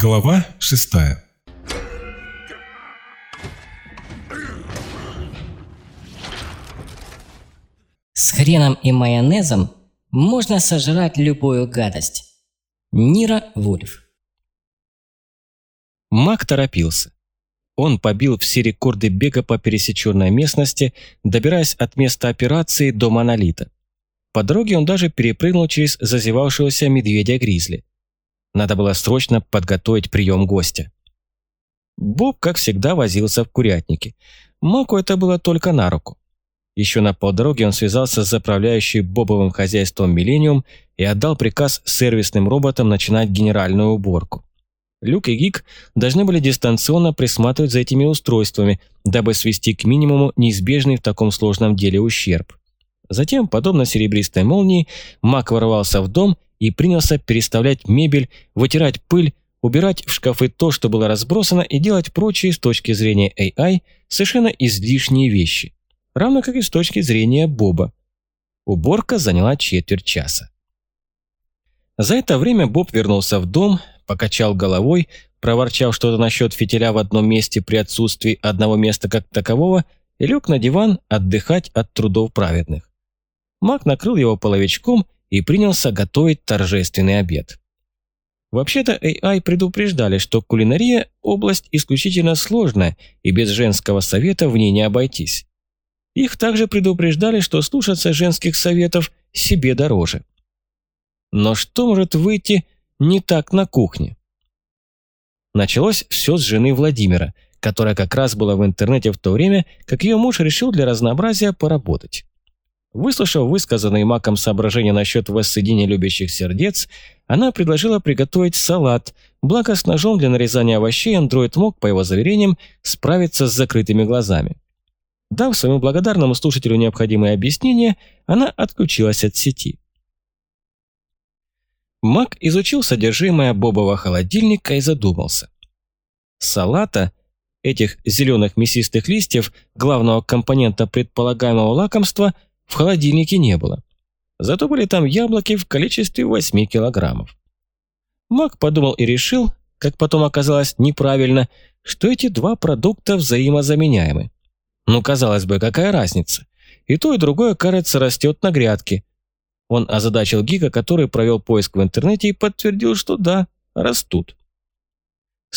Глава шестая С хреном и майонезом можно сожрать любую гадость. Нира Вульф Мак торопился. Он побил все рекорды бега по пересеченной местности, добираясь от места операции до монолита. По дороге он даже перепрыгнул через зазевавшегося медведя-гризли. Надо было срочно подготовить прием гостя. Боб, как всегда, возился в курятнике. Маку это было только на руку. Еще на полдороге он связался с заправляющей бобовым хозяйством «Миллениум» и отдал приказ сервисным роботам начинать генеральную уборку. Люк и Гик должны были дистанционно присматривать за этими устройствами, дабы свести к минимуму неизбежный в таком сложном деле ущерб. Затем, подобно серебристой молнии, Мак ворвался в дом и принялся переставлять мебель, вытирать пыль, убирать в шкафы то, что было разбросано, и делать прочие с точки зрения AI совершенно излишние вещи. Равно как и с точки зрения Боба. Уборка заняла четверть часа. За это время Боб вернулся в дом, покачал головой, проворчал что-то насчет фитиля в одном месте при отсутствии одного места как такового и лег на диван отдыхать от трудов праведных. Мак накрыл его половичком и принялся готовить торжественный обед. Вообще-то AI предупреждали, что кулинария – область исключительно сложная, и без женского совета в ней не обойтись. Их также предупреждали, что слушаться женских советов себе дороже. Но что может выйти не так на кухне? Началось все с жены Владимира, которая как раз была в интернете в то время, как ее муж решил для разнообразия поработать. Выслушав высказанные Маком соображения насчет воссоединения любящих сердец, она предложила приготовить салат, благо с ножом для нарезания овощей андроид мог, по его заверениям, справиться с закрытыми глазами. Дав своему благодарному слушателю необходимые объяснения, она отключилась от сети. Мак изучил содержимое бобового холодильника и задумался. Салата, этих зеленых мясистых листьев, главного компонента предполагаемого лакомства – в холодильнике не было. Зато были там яблоки в количестве 8 килограммов. Мак подумал и решил, как потом оказалось неправильно, что эти два продукта взаимозаменяемы. Ну, казалось бы, какая разница? И то, и другое, кажется, растет на грядке. Он озадачил Гика, который провел поиск в интернете и подтвердил, что да, растут.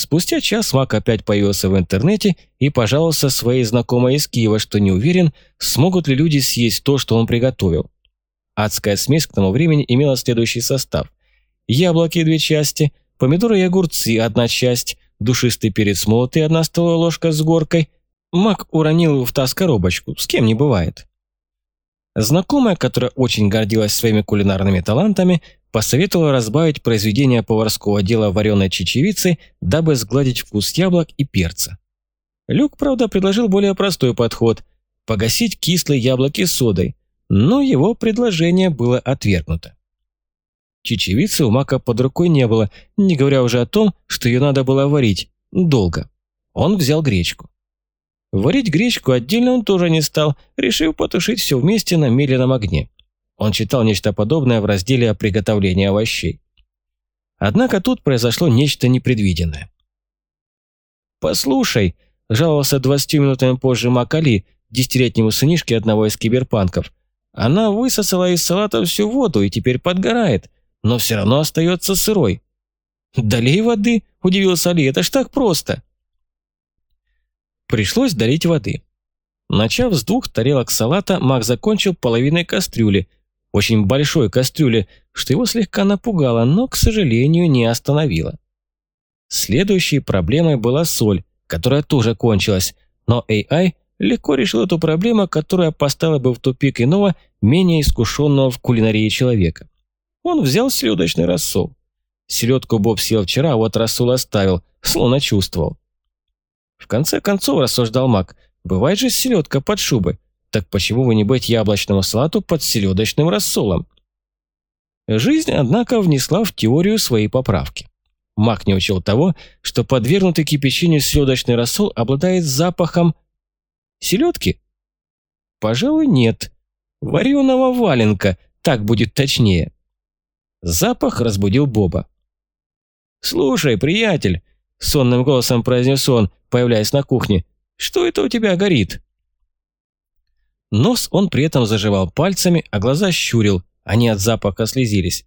Спустя час Мак опять появился в интернете и пожаловался своей знакомой из Киева, что не уверен, смогут ли люди съесть то, что он приготовил. Адская смесь к тому времени имела следующий состав. Яблоки – две части, помидоры и огурцы – одна часть, душистый перец молотый – одна столовая ложка с горкой. Мак уронил в таз коробочку, с кем не бывает. Знакомая, которая очень гордилась своими кулинарными талантами, посоветовала разбавить произведение поварского дела вареной чечевицы, дабы сгладить вкус яблок и перца. Люк, правда, предложил более простой подход – погасить кислые яблоки содой, но его предложение было отвергнуто. Чечевицы у Мака под рукой не было, не говоря уже о том, что ее надо было варить долго. Он взял гречку. Варить гречку отдельно он тоже не стал, решив потушить все вместе на медленном огне. Он читал нечто подобное в разделе о приготовлении овощей. Однако тут произошло нечто непредвиденное. «Послушай», – жаловался 20 минутами позже Макали, десятилетнему сынишке одного из киберпанков, «она высосала из салата всю воду и теперь подгорает, но все равно остается сырой». «Долей воды», – удивился Али, – «это ж так просто». Пришлось долить воды. Начав с двух тарелок салата, Мак закончил половиной кастрюли – очень большой кастрюле, что его слегка напугало, но, к сожалению, не остановило. Следующей проблемой была соль, которая тоже кончилась, но AI легко решил эту проблему, которая поставила бы в тупик иного, менее искушенного в кулинарии человека. Он взял селедочный рассол. Селедку Боб съел вчера, а вот рассол оставил, словно чувствовал. В конце концов, рассуждал Мак, бывает же селедка под шубой, так почему бы не быть яблочному салату под селедочным рассолом? Жизнь, однако, внесла в теорию свои поправки. Мак не учил того, что подвергнутый кипячению селедочный рассол обладает запахом... Селедки? Пожалуй, нет. Вареного валенка, так будет точнее. Запах разбудил Боба. «Слушай, приятель», – сонным голосом произнес он, появляясь на кухне, – «что это у тебя горит?» Нос он при этом заживал пальцами, а глаза щурил, они от запаха слезились.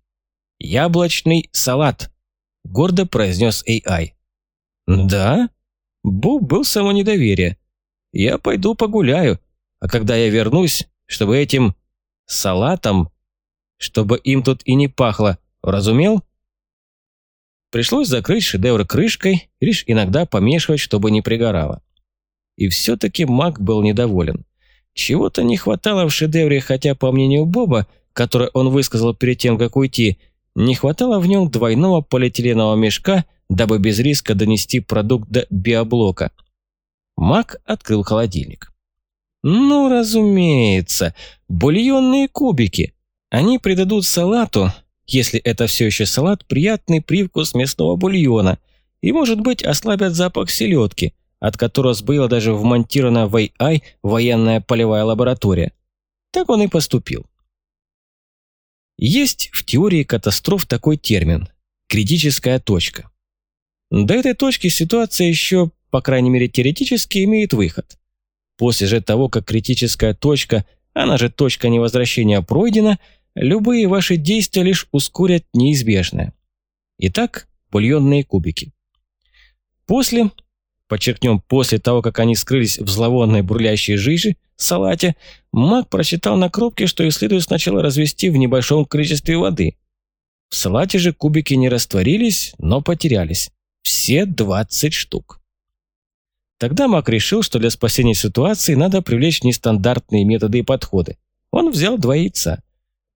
«Яблочный салат», – гордо произнес AI. «Да?» Боб был само недоверие. «Я пойду погуляю, а когда я вернусь, чтобы этим салатом, чтобы им тут и не пахло, разумел?» Пришлось закрыть шедевр крышкой, лишь иногда помешивать, чтобы не пригорало. И все-таки Мак был недоволен. Чего-то не хватало в шедевре, хотя, по мнению Боба, которое он высказал перед тем, как уйти, не хватало в нем двойного полиэтиленового мешка, дабы без риска донести продукт до биоблока. Мак открыл холодильник. Ну, разумеется, бульонные кубики. Они придадут салату если это все еще салат, приятный привкус мясного бульона и, может быть, ослабят запах селедки, от которого сбыла даже вмонтирована в AI военная полевая лаборатория. Так он и поступил. Есть в теории катастроф такой термин – критическая точка. До этой точки ситуация еще, по крайней мере теоретически, имеет выход. После же того, как критическая точка, она же точка невозвращения пройдена – Любые ваши действия лишь ускорят неизбежное. Итак, бульонные кубики. После, подчеркнем, после того, как они скрылись в зловонной бурлящей жиже, салате, маг прочитал на кропке, что их следует сначала развести в небольшом количестве воды. В салате же кубики не растворились, но потерялись. Все 20 штук. Тогда маг решил, что для спасения ситуации надо привлечь нестандартные методы и подходы. Он взял два яйца –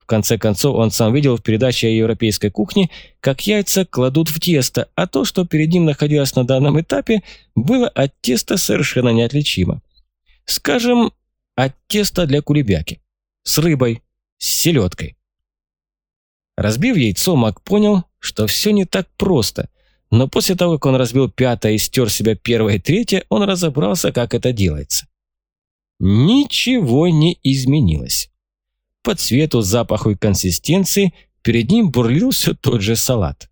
конце концов, он сам видел в передаче о европейской кухне, как яйца кладут в тесто, а то, что перед ним находилось на данном этапе, было от теста совершенно неотличимо. Скажем, от теста для кулебяки. С рыбой, с селедкой. Разбив яйцо, Мак понял, что все не так просто, но после того, как он разбил пятое и стер себя первое и третье, он разобрался, как это делается. Ничего не изменилось по цвету, запаху и консистенции перед ним бурлил все тот же салат.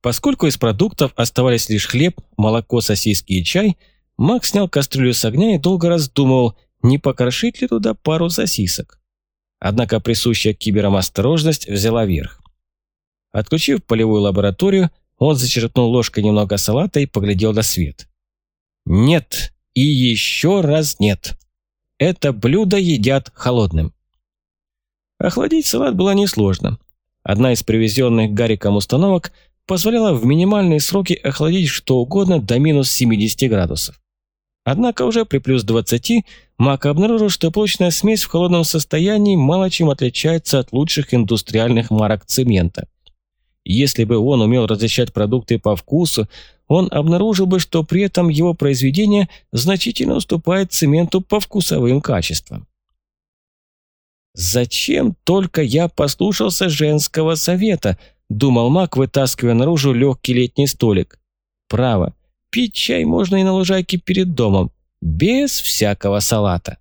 Поскольку из продуктов оставались лишь хлеб, молоко, сосиски и чай, Макс снял кастрюлю с огня и долго раздумывал, не покрошить ли туда пару сосисок. Однако присущая киберам осторожность взяла верх. Отключив полевую лабораторию, он зачерпнул ложкой немного салата и поглядел на свет. Нет, и еще раз нет. Это блюдо едят холодным. Охладить салат было несложно. Одна из привезенных Гариком установок позволяла в минимальные сроки охладить что угодно до минус 70 градусов. Однако уже при плюс 20 Мак обнаружил, что полученная смесь в холодном состоянии мало чем отличается от лучших индустриальных марок цемента. Если бы он умел различать продукты по вкусу, он обнаружил бы, что при этом его произведение значительно уступает цементу по вкусовым качествам. «Зачем только я послушался женского совета?» – думал Мак, вытаскивая наружу легкий летний столик. «Право, пить чай можно и на лужайке перед домом, без всякого салата».